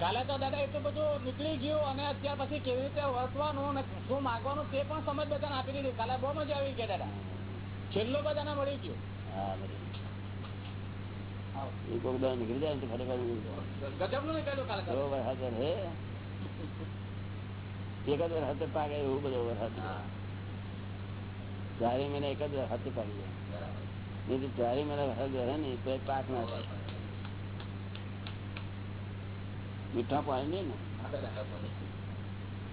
કાલે તો દાદા એટલું બધું નીકળી ગયું અને અત્યાર પછી કેવી રીતે વર્તવાનું શું માગવાનું તે પણ સમજ બધાને આપી દીધું. કાલે બહુ મજા આવી ગયા દાદા. છેલ્લું બધાને મળી ગયું. નીકળી જાય ને ખરેખર ગજબનું નીકળ્યું કાલે. એવો હે એક જ વરસાદ એવું બધો વરસાદ ચારે મહિના એક જ હાથે પાડી જાય નહીં તો ચારે મહિના વરસાદ રહે ને તો પાક ના થાય. મીઠા પાણી નહીં ને?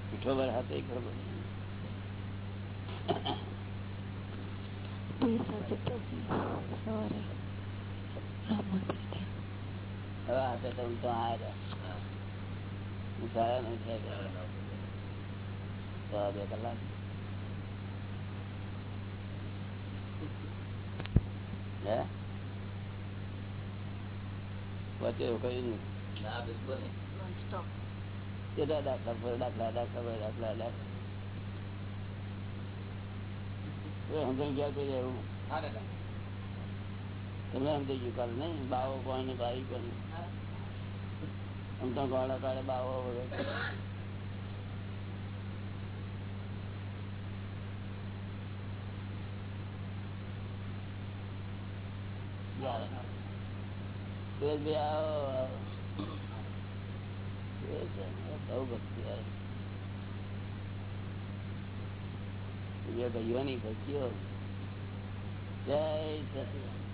મીઠો એક હવે હાથે તો હું તો આ રહ્યા હું સારા નહીં બે કલાક. હે? વચ્ચે રોકાયું નહીં. ના બિલકુલ નહીં. દાખલા દાખલા દાખલા દાખલા દાખલા એ ગયા તો એવું? તમે સમજી ગયું કાલે નહીં? બાવો કોણ બાઈ કોણ? આમ તો ગોળા કાળે બાવો વગર સુરેશભાઈ આવો આવો. સુરેશ, બહુ ભક્તિ આવે બીજા ભાઈઓની ભક્તિઓ જય સચિદાનંદ.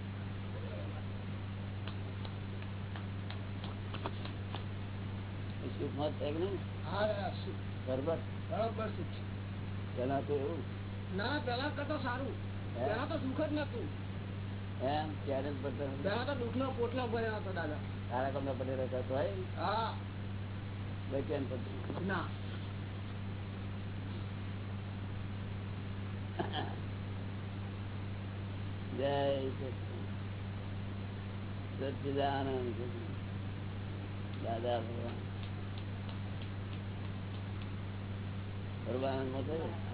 એ સુખમાં છે કે નહીં હા દાદા શું? બરોબર બરોબર શું છે? પેલા તો એવું ના પેલા કરતા સારું હે? પેલા તો સુખ જ નતું એમ ત્યારે જ દુઃખ નો પોટલો ભર્યા હતો દાદા. તારા કમલા પટેલ હતા તો હોય? હા. બેચેન પડતું ના. જય સચિદાનંદ દાદા ભગવાન. સર્વાનંદમાં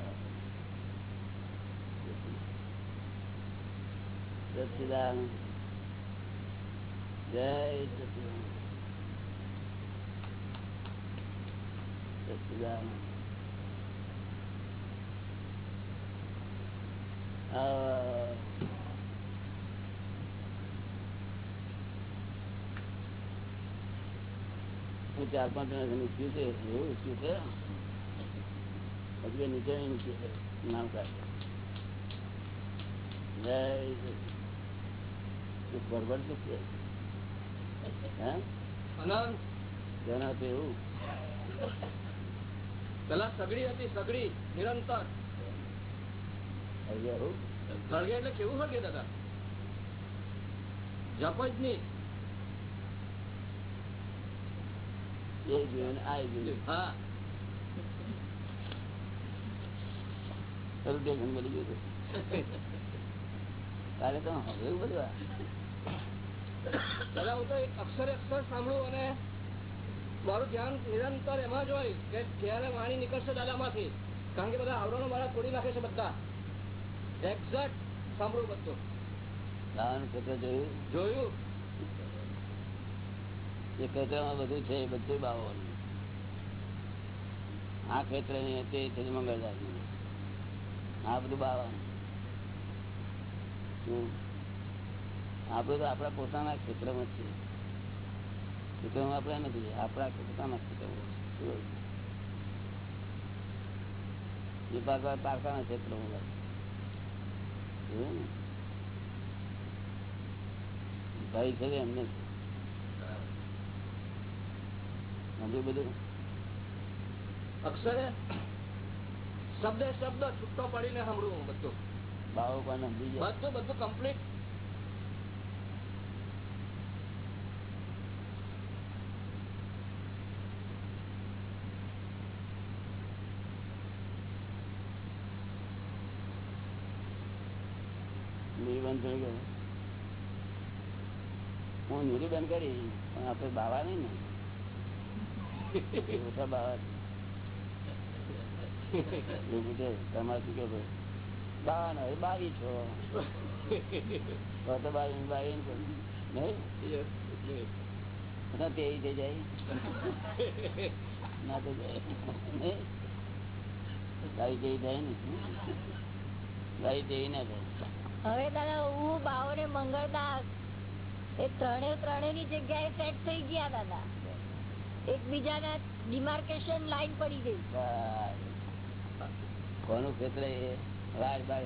હું ચાર પાંચ જણા ઈચ્છ્યું છે એવું ઈચ્છ્યું છે? હજુ નીચે નામ કાઢે. જય છે અનંત. જેના તો એવું. પેલા સગડી હતી સગડી નિરંતર. સળગે એટલે કેવું સળગે દાદા? જપ જ નહીં. એ જોયું આ જોયું હા. તારે તો. હવે બધું. દાદા હું તો એક અક્ષર અક્ષર સાંભળું અને મારું ધ્યાન નિરંતર એમાં જ હોય કે જયારે વાણી નીકળશે દાદામાંથી. કારણ કે બધા આવરણો મારા તોડી નાખે છે બધા. એક્ઝેક્ટ સાંભળું બધું. લાવવાનું જોયું? જોયું. એ ક્ષેત્રમાં બધું છે એ બધું બાવાનું આ ને તે છે મંગળદાસ આ બધું બાવાનું શું? આ બધું તો આપણા પોતાના ક્ષેત્રમાં છીએ. છે ક્ષેત્રમાં આપણે નથી આપણા પોતાના ક્ષેત્રમાં છે. એ પાકા પાકાના ક્ષેત્રમાં જોયું ને? ભાઈ છે એમને સમજ્યું બધું? અક્ષરે શબ્દ શબ્દ છૂટો પડીને સાંભળવું બધું. બાવો પણ સમજી બધું બધું કમ્પ્લીટ નિર્બંધ થઈ ગયો. હું નિર્બંધ કરી, પણ આપડે બાવા નહીં ને. ઓછા બાવા. તમારે કે બાવન હોય, બાવી છો. બાવી બાવી ના તે જાય. ના તો જાય? બાવી જેવી થાય ને. ગાઈ જેવી ના થાય. હવે દાદા, હું બાવો ને મંગળદાસ એ ત્રણે ત્રણે ની જગ્યાએ સેટ થઈ ગયા દાદા. એકબીજાના ડિમાર્કેશન લાઈન પડી ગઈ. કોનું ક્ષેત્ર એ? વાર બાર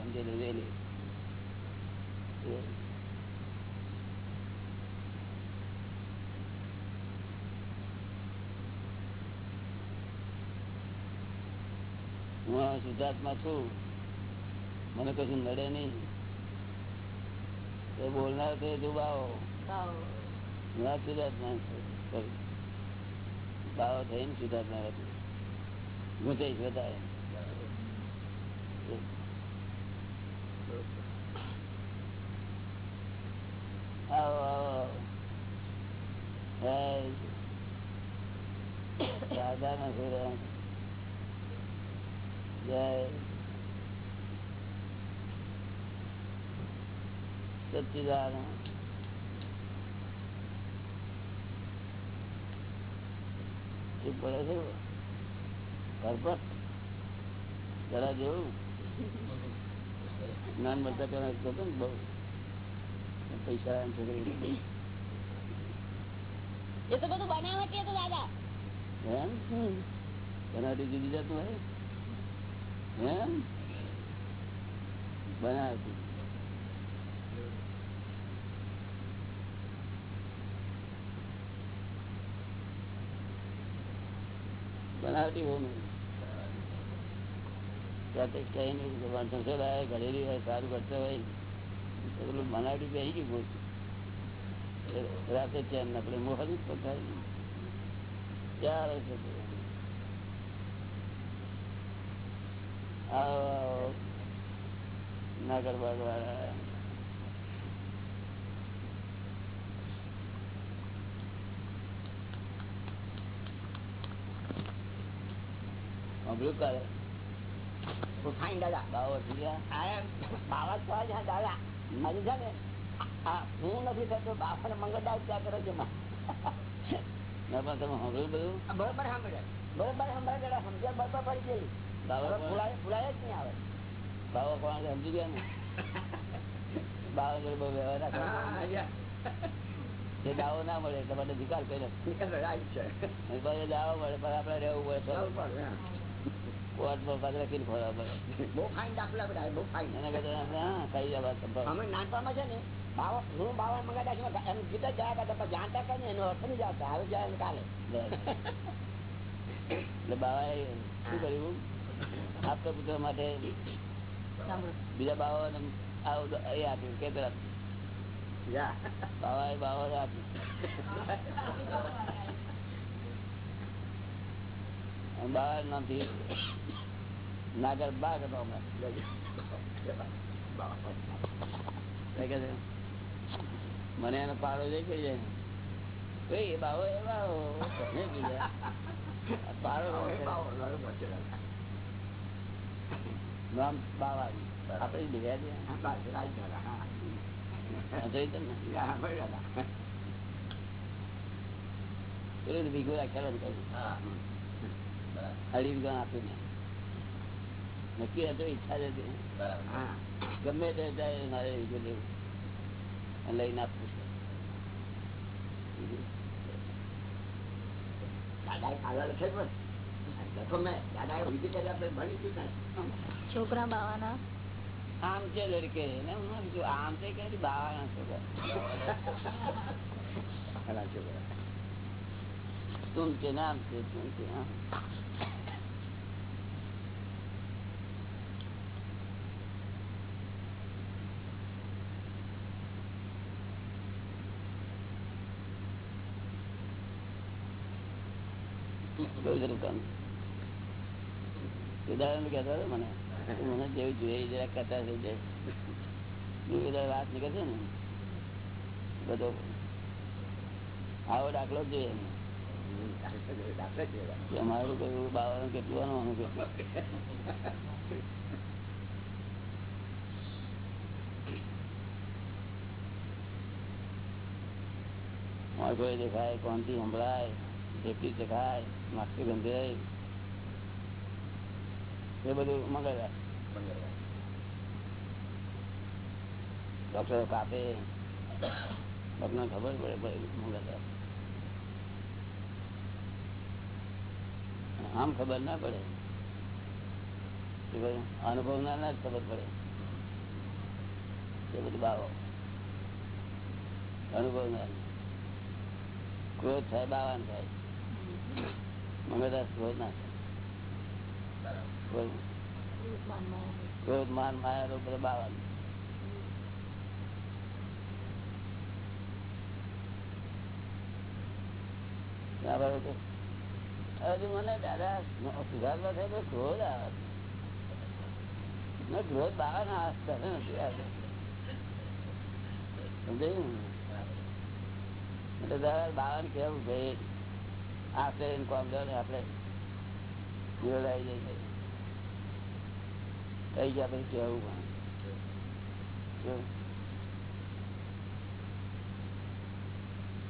હું શુદ્ધાત્મા છું. મને કશું નડે નહીં. એ બોલનાર તો શુદ્ધાત્મા છું. sorry. બાવો થઈને સુધારનાર હતું ગુંચાઈશ વધારે આવો આવો હે. દાદાના સુરા. જય સચ્ચિદાનંદ પડે છે કરપટ જરા જેવું જ્ઞાન મળતા પેલા હતો ને બહુ પૈસા એમ છોકરી એ તો બધું બનાવટી હતું દાદા એમ બનાવટી જુદી જતું હોય એમ બનાવટી બનાવટી કઈ નહીં હોય, સારું કરતો હોય બનાવટી બેસી ગયું બહુ રાતે ચેન ના મોહન મોહ જ. ચાલે આવો આવો નાગરબાગ વાળા સાંભળ્યું કાલે ફાઈન દાદા. બાવો થઈ ગયા આ બાવા દાદા. હજી છે ને હું નથી થતો બાપા ને મંગળદાસ ત્યાં કરો છો પણ તમે સાંભળ્યું બધું? બરોબર સાંભળે બરોબર સાંભળે દાદા સમજણ બરોબર પડી ગઈ. બાવા હવે કોણ? ફૂલાય ફૂલાય જ નહીં આવે. બાવા કોણ સમજી ગયા ને? બાવા જોડે બહુ વ્યવહાર રાખો જે. દાવો ના મળે એટલે માટે નિકાલ કર્યો. દાવો મળે પણ આપણે રહેવું પડે નાનપણમાં છે ને બાવા હું બાવા મંગાડા એમ ગીત જયા કરતા પણ જાણતા કઈ નહીં એનો અર્થ નહીં જાણતા. હવે જાય કાલે. એટલે બાવાએ શું કર્યું? આપતા પુત્ર માટે બીજા બાવાને એ આપ્યું કે બાવાએ બાવાને આપ્યું. અને નથી. નાગર બાગ હતો મને એનો પાડો જઈ કહી જાય એ બાવો એ બાવો. પાડો નામ અઢી વીઘા આપ્યું નક્કી હતો ઈચ્છા જ હતી ગમે તે જાય મારે લેવું. લઈને આપવું છે. છોકરા બાવાના. આમ છે લડકે આમ છે કે બાવાના છોકરા. તું છે નામ છે તું છે મને. મને જેવું જોઈએ જરા કથા થઈ જાય. હું બધા વાત નીકળશે ને. બધો આવો દાખલો જોઈએ અમારું કયું બાવાનું કેટલું આનું મોઢો દેખાય કોણથી સંભળાય જેટલી દેખાય માસ્તી ગંધાય એ બધું મંગળવાર. ડોક્ટર કાપે. ડોક્ટર ખબર પડે મંગળવાર. આમ ખબર ના પડે. અનુભવ ના ના ખબર પડે. એ બધું બાવો. અનુભવ ના. ક્રોધ થાય, બાવાન થાય. મંગળદાસ ક્રોધ ના થાય. ક્રોધ- માન, માયા રોગ બધા બાવાન. બરોબર હજુ મને દાદા સુધારવા થાય તો ક્રોધ કોમ થઈ ગયા પછી કેવું પણ?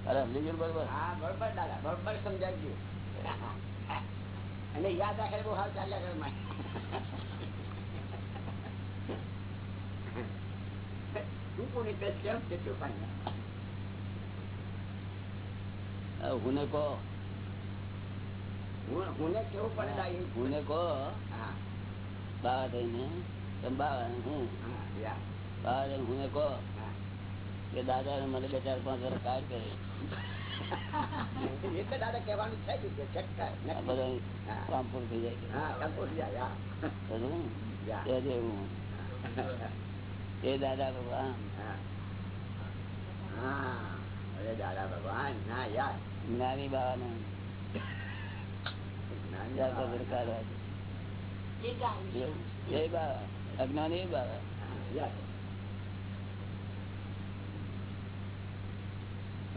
અરે સમજી ગયું બરોબર હા બરોબર દાદા બરોબર સમજાવી ગયું અને યાદ રાખે બહુ હાલ ચાલ્યા કરે માં દાદા મને બે ચાર પાંચ વર્ષ કાઢ કરે એ દાદા ભગવાન. હા. હા અરે દાદા ભગવાન ના યાર. જ્ઞાની બાવાને. જ્ઞાની જાતા ભડકાવા છે. એ બાવા. અજ્ઞાની બાવા. યાર.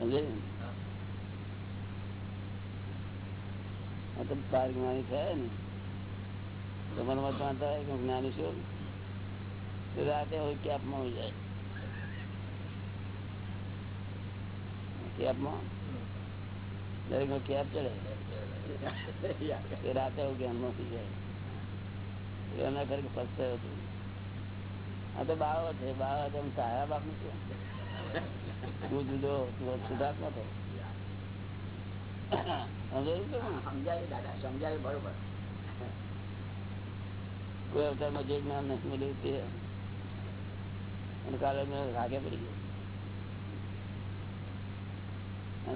સમજે? ને? આ તો બાર જ્ઞાની થયા ને તો મને મત માનતા હોય કે હું જ્ઞાની છું તો રાતે હોય કેપમાં હોય જાય કેપમાં દરેક નો કેપ ચડે યાર એ રાતે એવું જ્ઞાનમાં થઈ જાય એ એમના ઘરે ફસાયો હતું આ તો બાવો છે બાવા તેમ તારા બાપનું છે તું જુદો તું સુધાર્થમાં થયો સમજાયું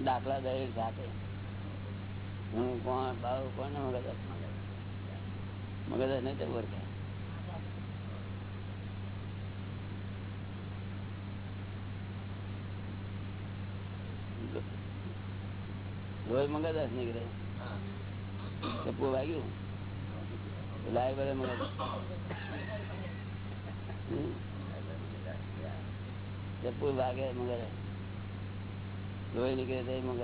દાખલા દરેક સાથે હું કોણ બાવ કોણ મગજ મગજ નહીં તો ઓળખે રોજ મંગળદાસ નીકળે. ચપ્પુ વાગ્યું. લાય બધે મગજ હમ. ચપ્પુ વાગે મગજ લોહી નીકળે તો મગજ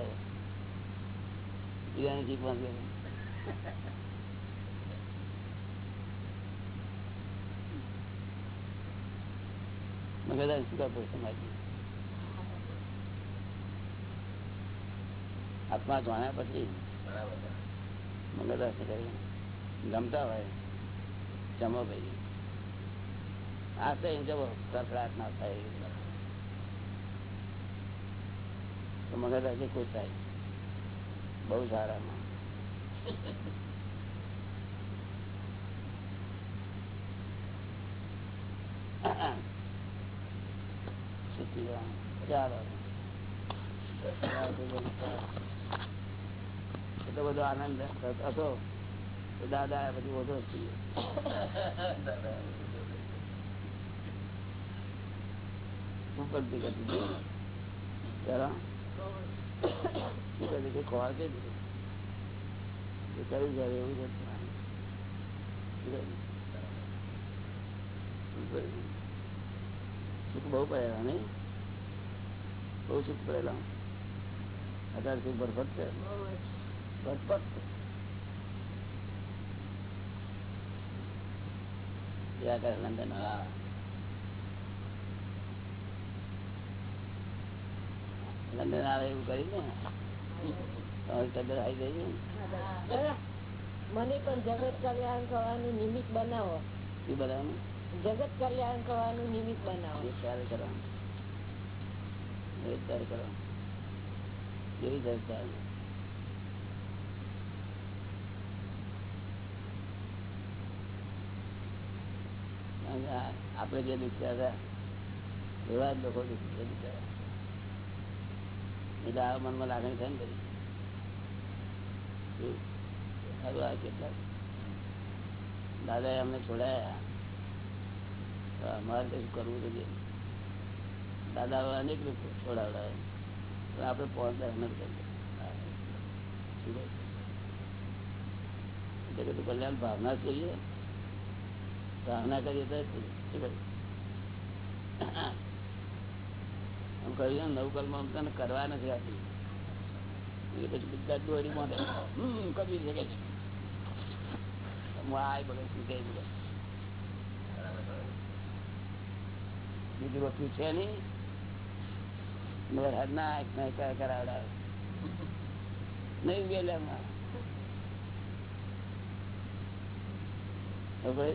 બીજાની જીપમાં ગયો મગજ શું કરતો સમાજી આત્મા જાણ્યા પછી મંગળદાસ કરી ગમતા હોય જમો ભાઈ. આ તો જવો કકડાટ ના થાય તો ખુશ થાય. બહુ સારામાં. ચાલો. એટલો બધો આનંદ હતો તો દાદા આવ્યા પછી ઓછો થઈ ગયો ઉપરથી કરતી હતી. જરા. શું કહે છે? ખોળ કે છે? એ કર્યું છે એવું છે સુખ બહુ પડેલા નહીં બહુ સુખ પડેલા અત્યારે સુખ બરફત છે લંડન આવે એવું કરી ને તમારી તબિયત આવી ગઈ મને પણ જગત કલ્યાણ કરવાનું નિમિત્ત બનાવો. શું બનાવવાનું? જગત કલ્યાણ કરવાનું નિમિત્ત બનાવો. ત્યારે કરવાનું. ત્યારે કરવાનું. એવી ત્યારે ચાલે કારણ કે આ- આપણે જે દુખ્યા હતા, એવા જ લોકો. એટલે આ મનમાં લાગણી થાય ને બધી. દાદાએ અમને છોડાયા. અમારે કઈ કરવું જોઈએ દાદા અનેક લોકો છોડાવડાવે પણ આપણે પહોંચતા નથી કરીએ શું કહે? એટલે કે કલ્યાણ ભાવના જ કરીએ. કરવા નથી આપી પછી બધા દોરી મોડે હમ શકે છે બીજું વસ્તુ છે નહીં. હાથ ના આંખ ના કર- કરાવડાવે નહીં હવે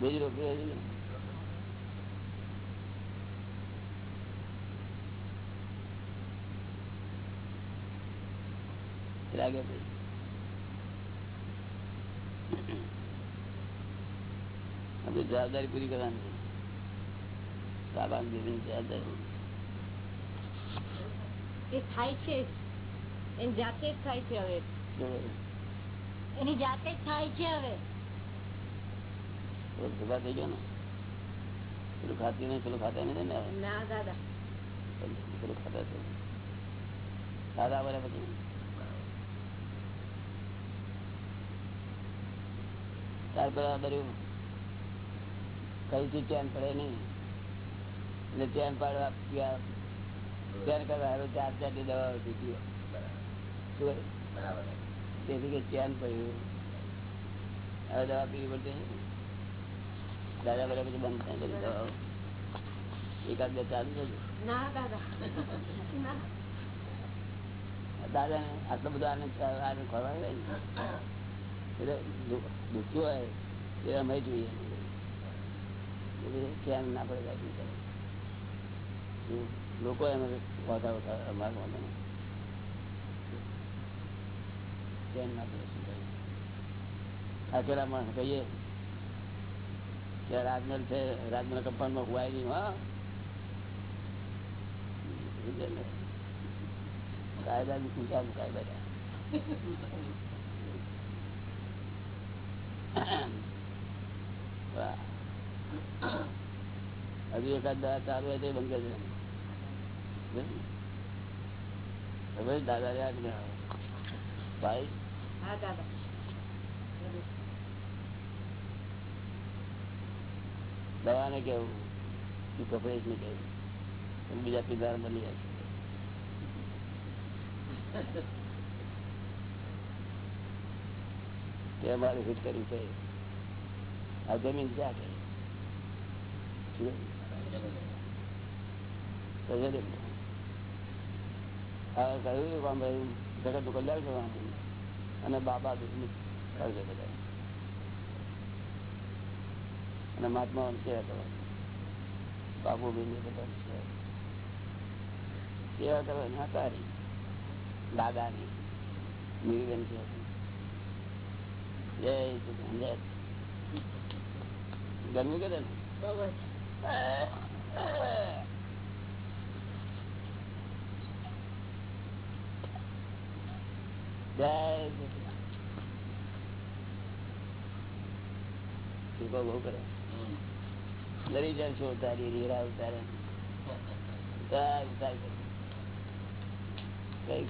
બીજી હજી લાગે જવાબદારી પૂરી કરવાની દેવીની જવાબદારી. એ થાય છે એની જાતે જ થાય છે હવે. એની જાતે જ થાય છે હવે. થોડો ભેગા થઈ ગયો ને. પેલું ખાતી નહીં પેલું ખાતા નહીં ને પેલું ખાતા છે. દાદા બરાબર પછી? ત્યાર પેલા બધું કઈ થી ચેન પડે નહીં. એટલે ચેન પાડવા ગયા. ચેન કરવા હવે ચાર ચારની દવા પીધી બરાબર. તેથી કે ચેન પડ્યું. હવે દવા પીવી પડતી દાદા બધા પછી બંધ થાય કરી દવાઓ. એકાદ બે ચાલુ દાદા. ને. આટલો બધો આનંદ આનંદ ખોરવા ને? એટલે દુખ્યું હોય એ અમે જોઈએ. ચેન ના પડે કાંઈ બી કરે. લોકો એમ વાંધા ઉઠા અમારે વાંધા. ચેન ના પડે શું માણસ કહીએ કે રાજમહેલ છે, રાજમહેલ કંપાઉન્ડમાં હુવાય નહીં હા. કાયદા ની પૂજા કાયદા હજુ એકાદ દવા ચાલુ હોય તો બંધ કરી દે દાદા રહ્યા ભાઈ? હા દાદા દવા ને કેવું તું કપડે ને કેવું? બીજા પીધાર બની જાય. તે અમારે કર્યું છે આ જમીન. ક્યાં કે જ. આ કહ્યું જગતનું કલ્યાણ કરવાનું અને બાબા દુઃખ કરજે બધા. અને મહાત્મા સેવા કરવાની બાબુ બી બધા સેવા કરવાની હા તારી દાદાની નિવેદન છે. જય જય ને બહુ જય બહુ કરે? લડી જાય છો ઉતારી. રીરા ઉતારે. કઈ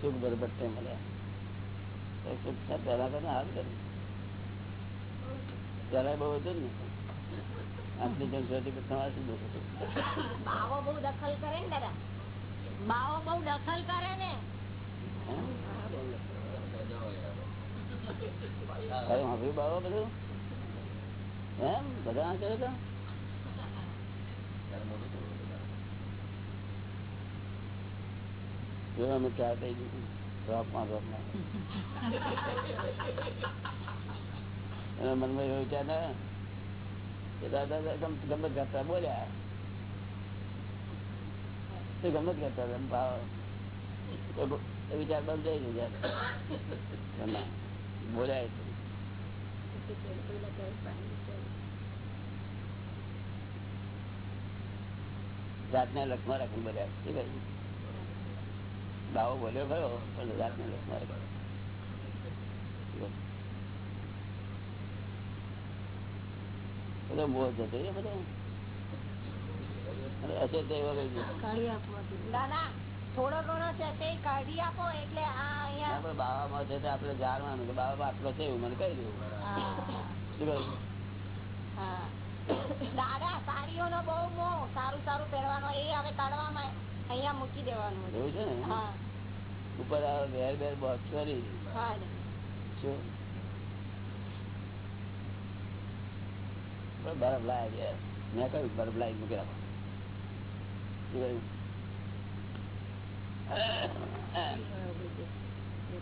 સુખ બરબટ્ટે મળ્યા સુખ છે પેલા તો હાલ કરે પેલા બહુ હતું ને. આટલી જનસોટી પર તમારે શું હતું? બાવો બહુ દખલ કરે ને દાદા. બાવો બહુ દખલ કરે ને? કયું બધું? એમ? બધા વિચાર ને કે દાદા ગમે કરતા બોલ્યા. તે ગમે કરતા એમ વિચાર બંધ થઈ ગયો બોલાય જાતને લક્ષમાં રાખવું બધા. શું કહ્યું દાવો બોલ્યો ખરો પણ જાતને લક્ષમાં રાખ્યો બધો મોહ જતો એ બધો. અને હશે તો એવા કઈ ના ના થોડો ઘણો છે તે કાઢી આપો એટલે આ અહીંયા છે તો જાણવાનું કે બાબા આટલો છે એવું મને કહી દેવું શું કહ્યું હા. દાદા સાડીઓનો બહુ મો. સારું સારું પહેરવાનો. એ હવે કાઢવામાં અહીંયા મૂકી દેવાનું એવું છે ને? ઉપર વેર બેર બોક્સ કરી શું? બરફ લાયા છે. મેં કહ્યું બરફ લાવી મૂકી રાખો.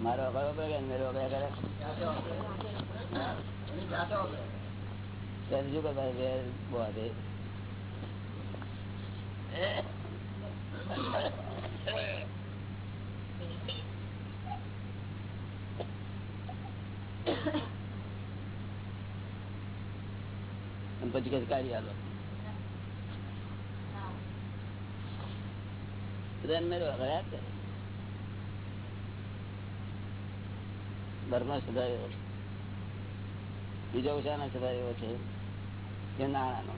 મારો કરે કે મેરો કરે? બહુ છે અને પછી કઈ કાઢી આલો. બધા ધર્મ સુધાર્યો બીજો ઉષાનો સુધાર્યો છે. કે નાણાંનો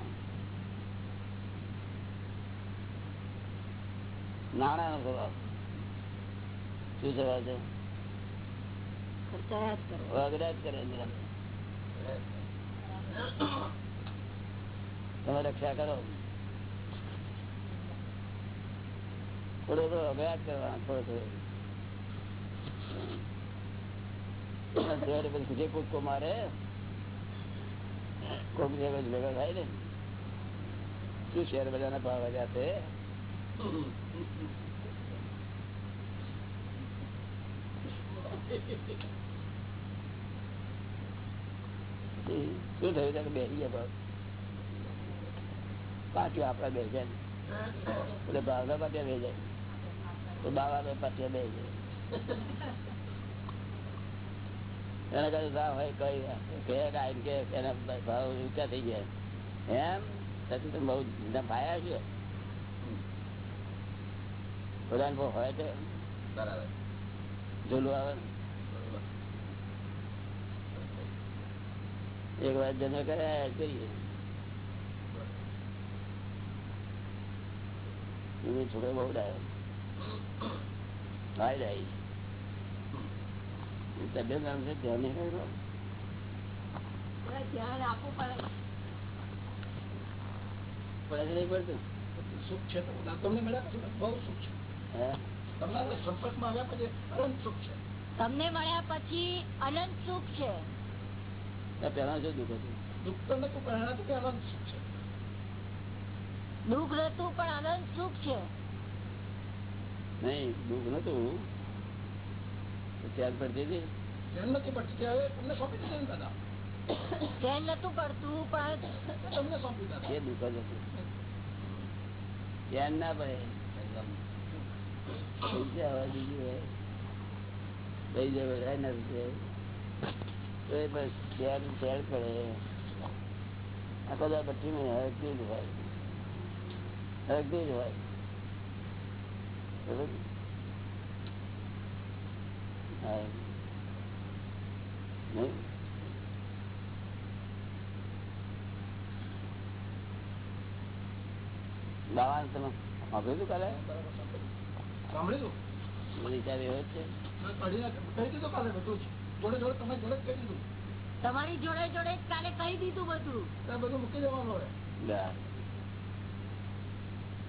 નાણાંનો સ્વભાવ શું સ્વભાવ છે જ વગડા જ કરે તમે રક્ષા કરો. થોડો થોડો અભ્યાસ જ કરવાનો થોડો થોડો. જે કૂદકો મારે કોક જગ્યાએ ભેગા થાય ને. શું શેર બજારના ભાવ છે? શું થયું તમે બેસી ગયા ભાવ? પાટિયા આપડા બે જાય એટલે ભાવના પાટિયા બે જાય. તો બાવા પાટિયા બે જાય. એના કરતા ના હોય કઈ કે આમ કે એના ભાવ ઊંચા થઈ ગયા. એમ? પછી તો બહુ ભાયા છે. બધાને બહુ હોય તો બરાબર. જોલું આવે. એક વાર જમે કરે કરીએ છોકરો બહુ ડાયો. ભાઈ ડાઈ તબિયત આમ છે ધ્યાન નહીં ધ્યાન આપવું પડે. પડે નહીં પડતું? સુખ છે તો તમને મળ્યા પછી બહુ સુખ છે. હે? સંપર્કમાં આવ્યા પછી અનંત સુખ છે. તમને મળ્યા પછી અનંત સુખ છે. તો પેલા શું દુઃખ હતું? દુઃખ તો નતું પણ અનંત સુખ છે. દુઃખ નતું પણ અનંત સુખ છે. નહીં દુઃખ નતું. તો પર હતી ધ્યાન નથી પડતી. તે હવે તમને સોંપી દીધા ને દાદા? ચેન નતું પડતું પણ તમને સોંપી દાદા એ દુઃખ જ હતું. ધ્યાન ના પડે હોય બીજું હોય. લઈ જાય ના રૂપિયા તો એ બસ ધ્યાન ધ્યાન પડે આ બધા ભઠ્ઠી માં હરકતી જ હોય હરકતી જ હોય બરોબર? હા. નહીં દાવાનું તમે સાંભળ્યું કાલે? સાંભળ્યું એવો છે. તમારી જોડે જ કહી દીધું. તમારી જોડે જોડે કાલે કહી દીધું બધું. બધું મૂકી દેવાનું હવે. લા,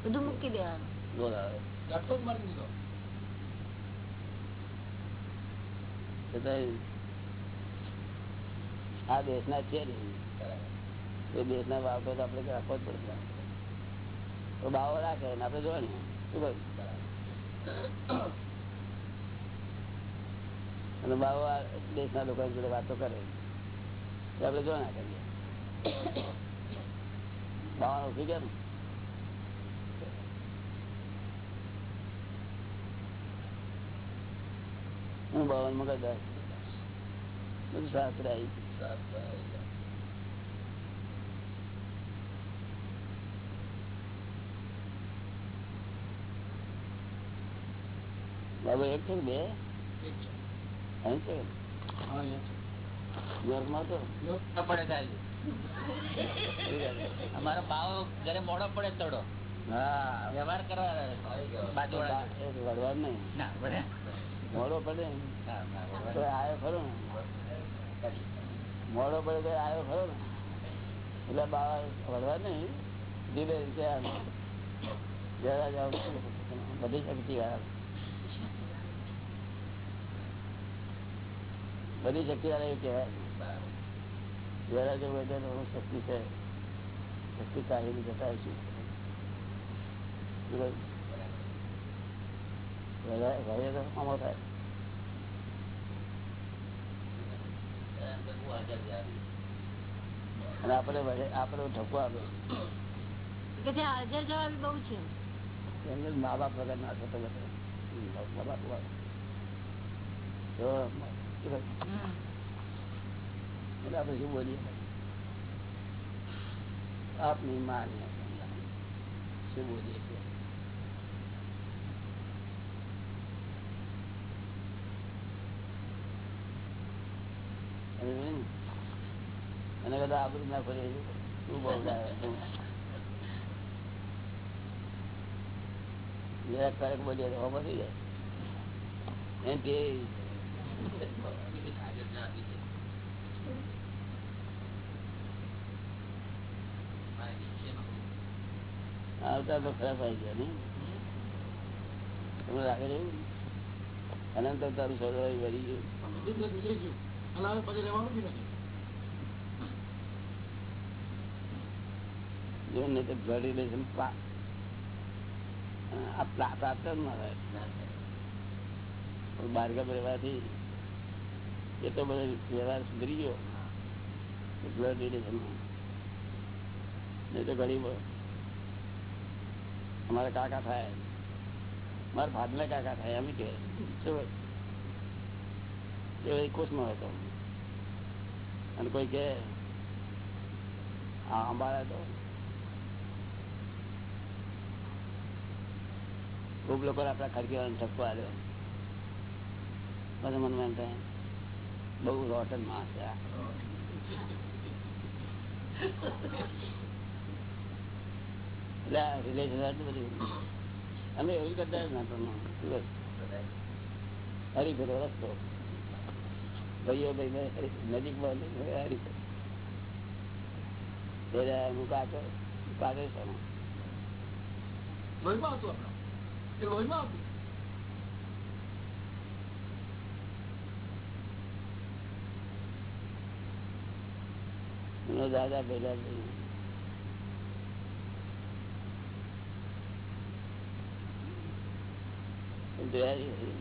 બધું મૂકી દેવાનું. બોલ હવે. મારી દીધો. આ દેશના છે નહીં એ દેશના બાબતો તો આપણે જ પડશે તો બાવો રાખે ને આપણે જોવાનું શું અને બાવો દેશના લોકો જોડે વાતો કરે. આપણે જોવા કરીએ. બાવા ઓછી ગયા હું બાવન મગજ બધું શાસ્ત્ર આવી બાબુ એક છે બે? અહીં છે? તો? અમારો ભાવ ઘરે મોડો પડે થોડો હા. વ્યવહાર કરવા બાજુ નહીં. ના મોડો પડે તો. આવ્યો ખરો મોડો પડે તો આવ્યો ખરો ને? એટલે બાવા વળવા નહીં. ધીરે જરા જાવ બધી શક્તિ વાળા. બધી શક્તિ વાળા એવું કહેવાય. જરા જવું હોય તો શક્તિ છે. શક્તિ કાઢી જતા શું ઘરે થાય અને આપણે આપણે ઠપકો આપ્યો એમને મા બાપ વગર ના થતો મા બાપ એટલે આપણે શું બોલીએ આપની માને શું બોલીએ છીએ સમજ્યું ને? અને કદાચ આબરૂ ના ફરી શું બહુ જરાક કડક બોલીએ તો જાય. એમ કે આવતા તો ખરાબ આવી ગયા નઈ તમને લાગે છે? અનંત તારું સર્વ વળી ગયું. જો નહીં તો blood relation પા- આ પ્રા- પ્રાપ્ત જ ના બારગામ રહેવાથી એ તો બધો વ્યવહાર સુધરી ગયો. બ્લડ રિલેશન નહીં તો ગરીબ અમારા કાકા થાય. મારા ભાતના કાકા થાય, એમ કે શું? એ ખુશમાં હતો અને કોઈ કે ઠપકો આવ્યો બધા મનમાં એમ થાય, બહુ રોટન માણસ એટલે આટલું બધું. અમે એવું કરતા જ ના શું હરીફેરો રસ્તો. ભાઈઓ ભાઈ નજીકમાં હું કાચો કાચો દાદા પેલા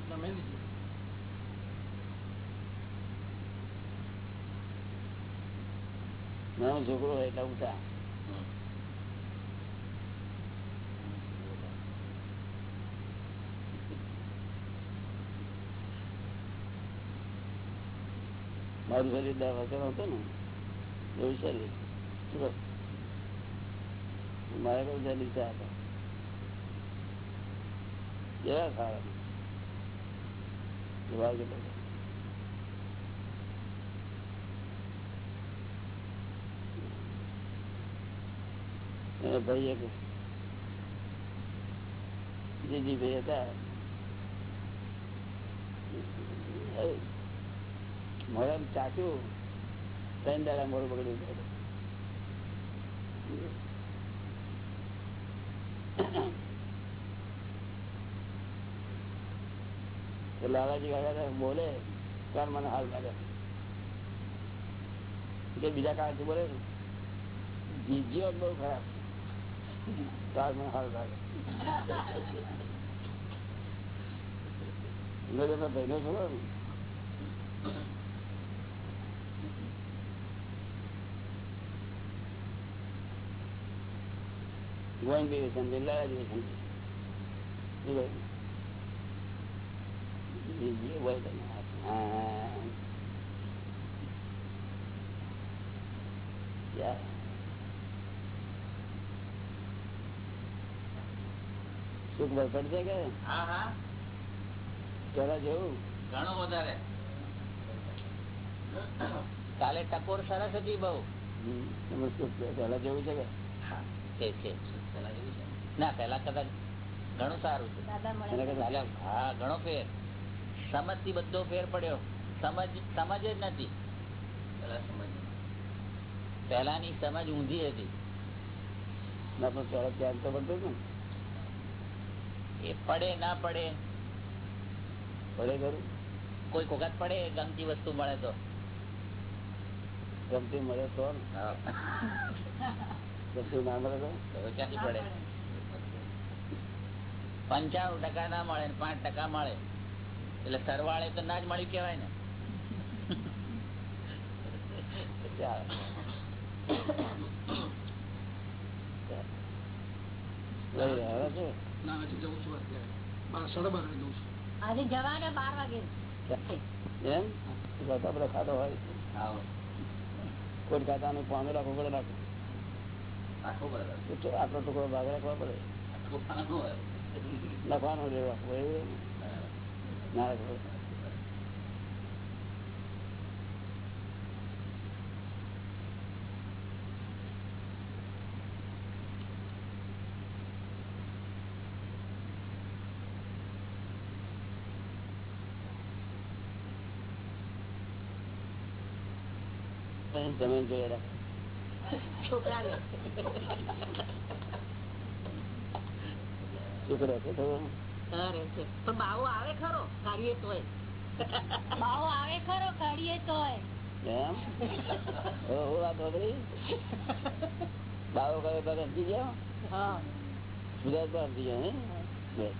તમે લીધું. નાનો છોકરો હોય એટલા ઉઠા મારું શરીર દસ વખત હતું ને, એવું શરીર મારે કઈ શરીર છે આ તો. કેવા સારા જવાબ કે? ભાઈ જીજી ભાઈ હતા. મોડમ ચાખ્યું ત્રણ દાડા મોડું તો લાલાજી બોલે, તાર મને હાલ લાગે બીજા કાળથી બોલે જીજીઓ બહુ ખરાબ તાર મને સારું લાગે ભાઈનો છો ગોઈંગ ડિવિઝન બિરલા ડિવિઝન જે હોય સુખ પડશે કે? પેલા જેવું. ઘણું વધારે. કાલે ટકોર સરસ હતી બહુ. પેલા જેવું છે કે? પેલા ના પેલા કદાચ ઘણું સારું છે. હા ઘણો ફેર. સમજથી બધો ફેર પડ્યો. સમજ સમજ જ નથી. પેલાની સમજ. ઊંધી હતી. ના પણ પેલા ધ્યાન તો બધું ને. એ પડે ના પડે? પડે ખરું. કોઈ વખત પડે ગમતી વસ્તુ મળે તો? ગમતી મળે તો ગમતી ના મળે તો? તો ક્યાંથી પડે? પંચાણું ટકા ના મળે ને પાંચ ટકા મળે. એટલે સરવાળે તો ના જ મળ્યું કેવાય ને. ચાલે. લઈ રહ્યા છો? આજે જવાને બાર વાગે. એમ? બધા બધા ખાતો હોય. કોઈ ખાતા નહીં પામે રાખવું પડે રાખવું તો આટલો ટુકડો ભાગ રાખવા પડે. લખવાનું રે એવું ના રાખવું જમીન જોઈએ રાખ છોકરાને છોકરો છે થોડો પણ બાવો આવે ખરો કાઢીએ તોય ભાવ આવે ખરો કાઢીએ તોય એમ ઓ ઓ વાત બગડી બાવો કયો પગ સમજી ગયો હા સુધાર તો સમજી ગયો ને બસ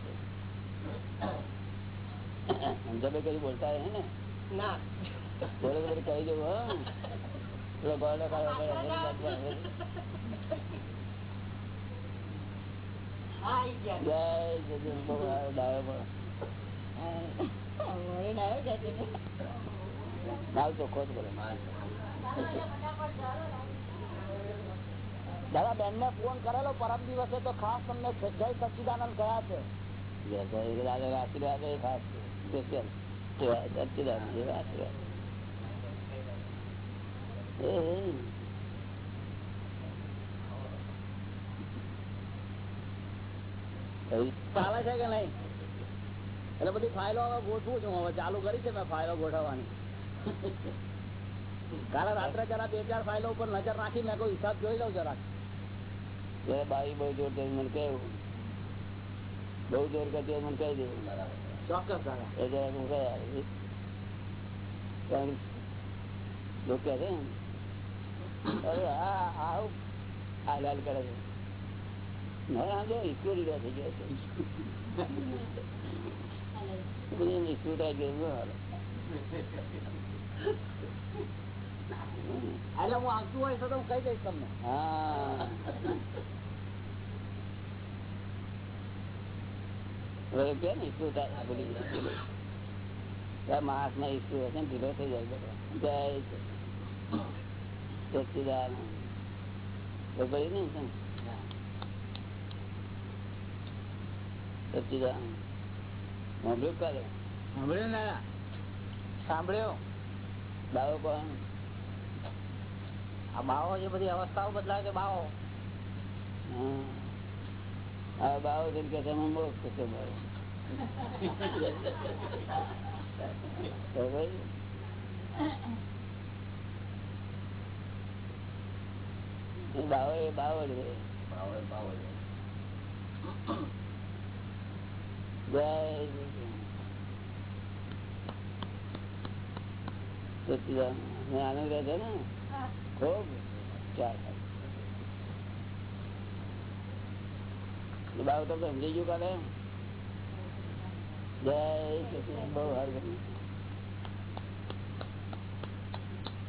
સમજા કઈ બોલતા હે ને ના બોલે તો બધું કહી દેવું હા દાદા બેન ને ફોન કરેલો પરમ દિવસે તો ખાસ તમને જય સચ્ચિદાનંદ કયા છે. આશીર્વાદ ખાસ સ્પેશિયલ સચ્ચિદાનંદ આશીર્વાદ. ચાલે છે કે નહીં? એટલે બધી ફાઇલો હવે ગોઠવું છું. હવે ચાલુ કરી છે મેં ફાઇલો ગોઠવવાની. કાલે રાત્રે જરા બે ચાર ફાઇલો ઉપર નજર નાખી મેં કોઈ હિસાબ જોઈ લઉં જરાક. બાઈ બહુ જોર કરી મને કહેવું બહુ જોર કરતી મને કહી દેવું ચોક્કસ એ જરા હું લોકો કહે છે હાલ કરે છે. જો ઈશ્વર રીડા થઈ ગયા છે. ગયું ન. એટલે હું આવતું હોય તો હું કહી દઈશ તમને. હા. ને માણસમાં ઈશ્વર હશે ને ઢીલો થઈ જાય બધો. જય સચિદાનંદ તો ને સાંભળ્યું કાલે સાંભળ્યો ને સાંભળ્યો. બાવો પણ આ બાવો જે બધી અવસ્થાઓ બદલાય છે બાવો. હા. આ બાવો જેમ કે તમે મોક્ષ મારો ભાઈ? બાવો એ આનંદ ને ખૂબ બાબુ તમને સમજી ગયું કાલે જય સચિદાન બહુ હાર ગમ્યું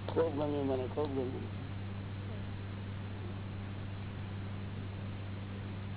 ખૂબ ગમ્યું મને ખૂબ ગમ્યું.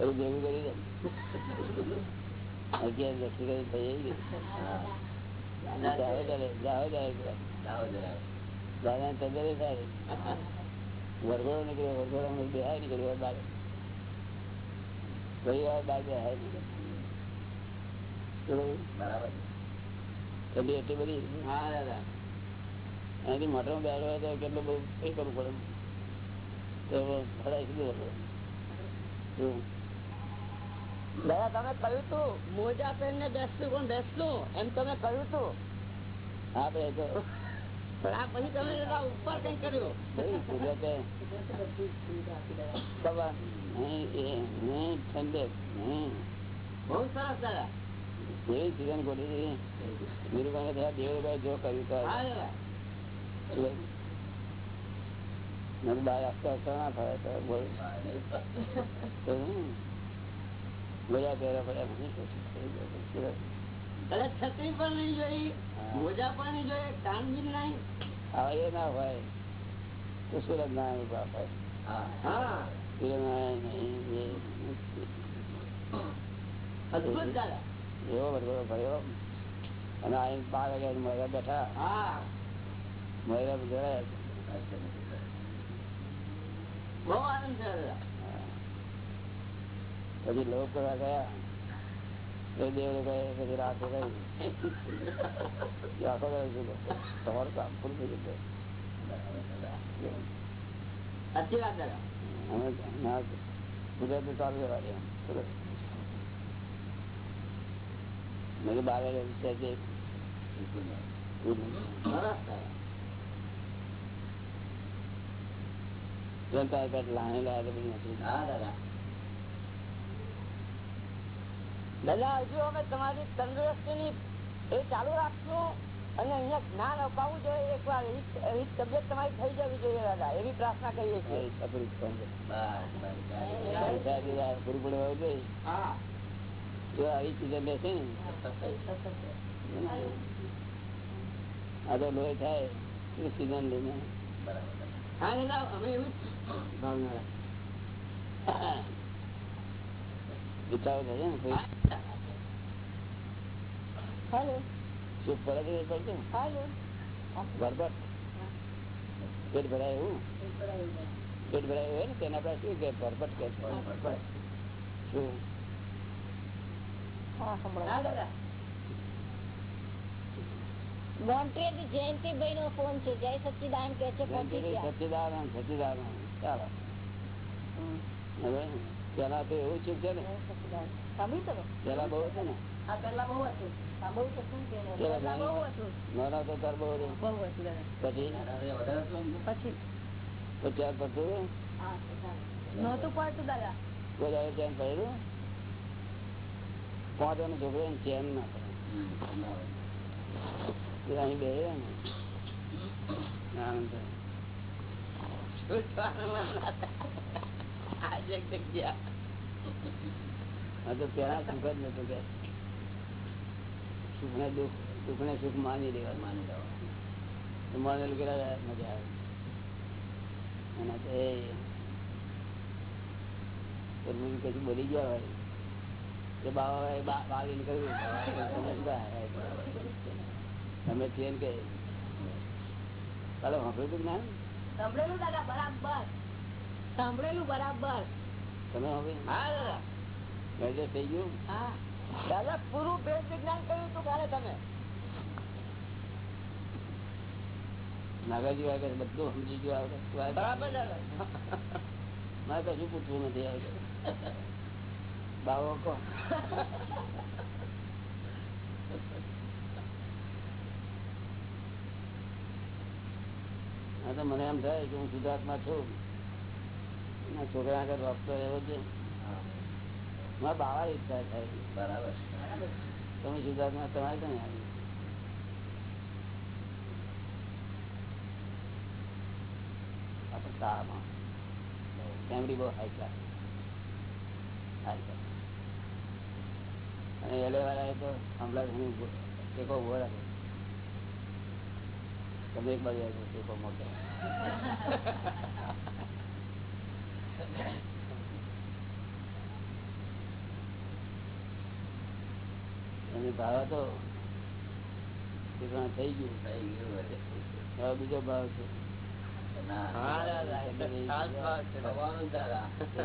એવું ભેગું કરી અગિયાર દસી થઈ ગઈ. જાઓ ત્યારે જાઓ ત્યારે દાદા ને તબિયત સારી વરઘોડો નીકળ્યો વરઘોડો બેહાય નીકળ્યો બાર. પરિવાર બાર બેહાય નીકળ્યો ઠંડી એટલી બધી? હા દાદા એનાથી તો કેટલું બહુ એ કરવું પડે તો ફરાય. શું? દાદા તમે કહ્યું તું મોજા પહેરીને બેસતું કોણ બેસતું? એમ તમે કહ્યું તું. આપણે તો પણ આ પછી તમે દાદા ઉપર કઈ કર્યું? ભાઈ કુદરતે પવન નહીં એ નહીં ઠંડક નહીં બહુ સરસ દાદા. એવી સિઝન ગોઠવી દીધી? નિરૂપણ થયા દેવભાઈ જો કર્યું તો. હા દાદા મને બાર આપતા આપતા ના ફરે તો હું બધા પહેરા પડ્યા છત્રી પણ નહીં જોઈ હા. મોજા પણ નહીં જોઈએ કાનજીન નહીં. હવે એ ના હોય. તો સુરત નારાયણ બાપ હોય. હા સૂર્યનારાયણ નહીં એ અદભુત પછી લોક કરવા ગયા. એ દેવ પછી રાતે કહ્યું આખો શું તમારું કામ પૂરું થઈ જશે. સાચી વાત દાદા અમે ના ચાલુ કરવા દે મેં બાર છે સરસ જનતા પેટ લાણી લાયા બધું નથી. હા દાદા. દાદા હજુ અમે તમારી તંદુરસ્તીની એ ચાલુ રાખશું અને અહીંયા જ્ઞાન અપાવવું જોઈએ. એક વાર એવી તબિયત તમારી થઈ જવી જોઈએ દાદા. એવી પ્રાર્થના કરીએ છીએ. જો આવી ચીજો બેસે ને. આ તો લોહી થાય. એ સીઝન લઈને? બરાબર. હા દાદા અમે એવી ભાવના વિચારો થશે ને કોઈ. હેલો. સુખ પડે પડશે હેલો. ભરભર પેટ ભરાય એવું? પેટ ભરાય હોય ને તેના પાસે શું કે ભરભટ કે શું? હા હા સંભળાય દાદા. મોન્ટ્રીયલ જયંતિભાઈ નો ફોન છે. જય સચિદાન કે છે સચિદાન સચિદાનંદ ચાલો. પેલા તો એવું છે ને. પેલા બહુ છે ને. છોકરો ચેન ના અહીં બે આનંદ તો પેલા સુખ જ નતું કે. સુખ ને દુઃખ દુઃખ ને સુખ માની લેવા માની લેવા માનેલું કે મજા આવે. અને તો એ. પેલું કશું બોલી ગયા હોય એ બાબા બા- બાવી નીકળ્યું તમે ટ્રેન કે. જ્ઞાન? સાંભળેલું દાદા બરાબર. સાંભળેલું બરાબર. તમે હવે હા દાદા. મેરેજ થઈ ગયું? હા. દાદા પૂરું ભેદ વિજ્ઞાન કર્યું હતું કાલે તમે. નાગાજી વાગે બધું સમજી ગયું આવે બરાબર દાદા. મારે કશું પૂછવું નથી આવતું બાવો કો હા તો મને એમ થાય કે હું સુધાર્થમાં છું. એના છોકરા આગળ વાપતો એવો છે. મારા બાવા ઈચ્છા થાય બરાબર તમે શુદ્ધાત્મા તમારે આપણે શાળામાં બહુ હાઈ ક્લાસ હાઈ ક્લાસ અને એલે વાળા તો હમણાં ટેકો ઊભો રાખે. તમે એક બાજુ ટેકો મોટો. ભાવ તો થઈ ગયું થઈ ગયું બીજો ભાવ છે.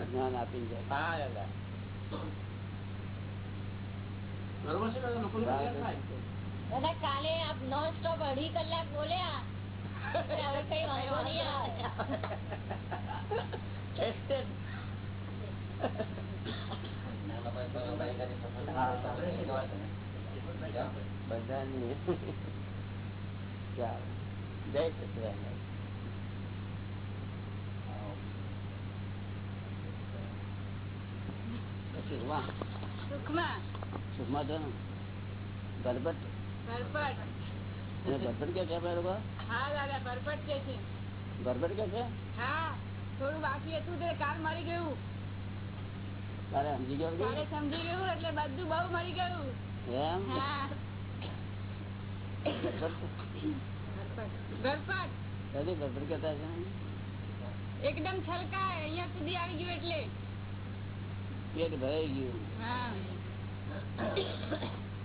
જ્ઞાન આપી જાય. દાદા કાલે આપ નોન સ્ટોપ અઢી કલાક બોલ્યા. હવે કઈ વાંધો નહીં આવે. બધાની જય સચિદાનંદ સુખમાં. સુખમાં સુખમાં છો ને ગરબટ ભરપટ એને ગરબટ કે છે ભરપટ કે છે ગરબટ કે છે. હા. થોડું બાકી હતું તે કાલ મળી ગયું. તારે સમજી ગયો કે? કાલે સમજી ગયું એટલે બધું બહુ મળી ગયું. એમ? હા. ગરબટ ભરપટ કદી ગરબટ કહેતા છે એકદમ છલકાય. અહીંયા સુધી આવી ગયું એટલે. પેટ ભરાઈ ગયું. હા.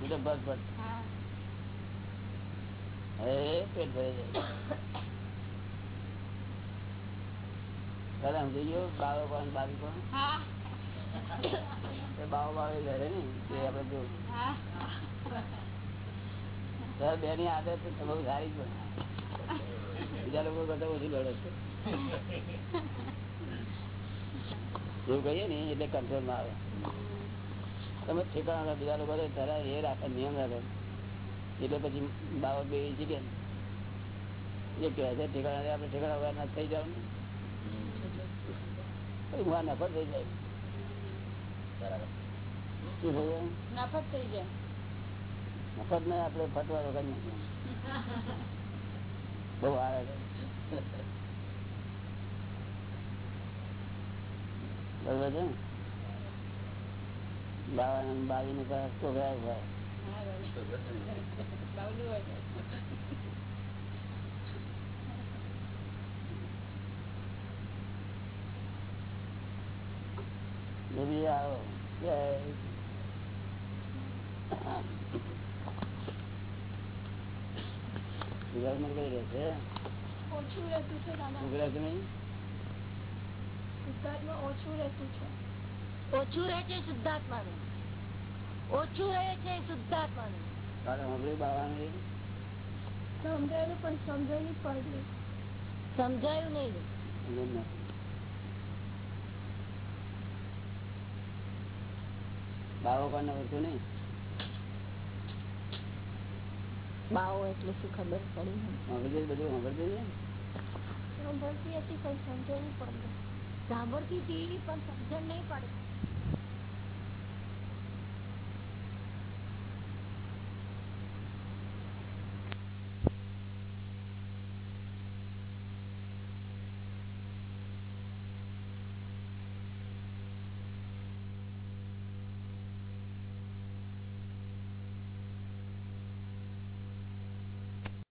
એ તો ગરબટ હા. હવે પેટ ભરાઈ જાય. તારે સમજી ગયો બાવો કોણ બાવી કોણ એ બાવો બાવી ઘરે ને તે આપડે જો. બે ની આદત બહુ સારી જ બીજા લોકો કરતા ઓછી લડે છે. એવું કહીએ ને એટલે કંટ્રોલમાં આવે. તમે ઠેકાણા બીજા લોકો ધરા એ રાખે નિયમ રાખે. એટલે પછી બાબત બે જગ્યા કે એ કહે છે ઠેકાણા આપણે ઠેકાણા વગર ના થઈ જાવ ને. હું આ નફર થઈ જાય. બરાબર. શું થઈ જાય નફત થઈ જાય. નફર ને આપણે ફટવા વગર નહીં બહુ આવે બરોબર છે ને? બાવા બાવી ને તો ગયા દેવી આવો ગુજરાતમાં કઈ રહે છે ઓછું રહેતું છે ગુજરાત નહીં શુદ્ધાત્મા ઓછું રહેતું છે ઓછું રહે છે શુદ્ધાત્માનું ઓછું રહે છે શુદ્ધાત્માનું સમજાયેલું પણ સમજાયું પડ્યું સમજાયું નહીં એમ નથી બાવો કોને ઓળખું નહીં. બાવો એટલે શું ખબર પડી બધું. સાંભળતી હતી પણ નહીં પડ્યું સાંભળતી હતી પણ સમજણ નહીં પડે.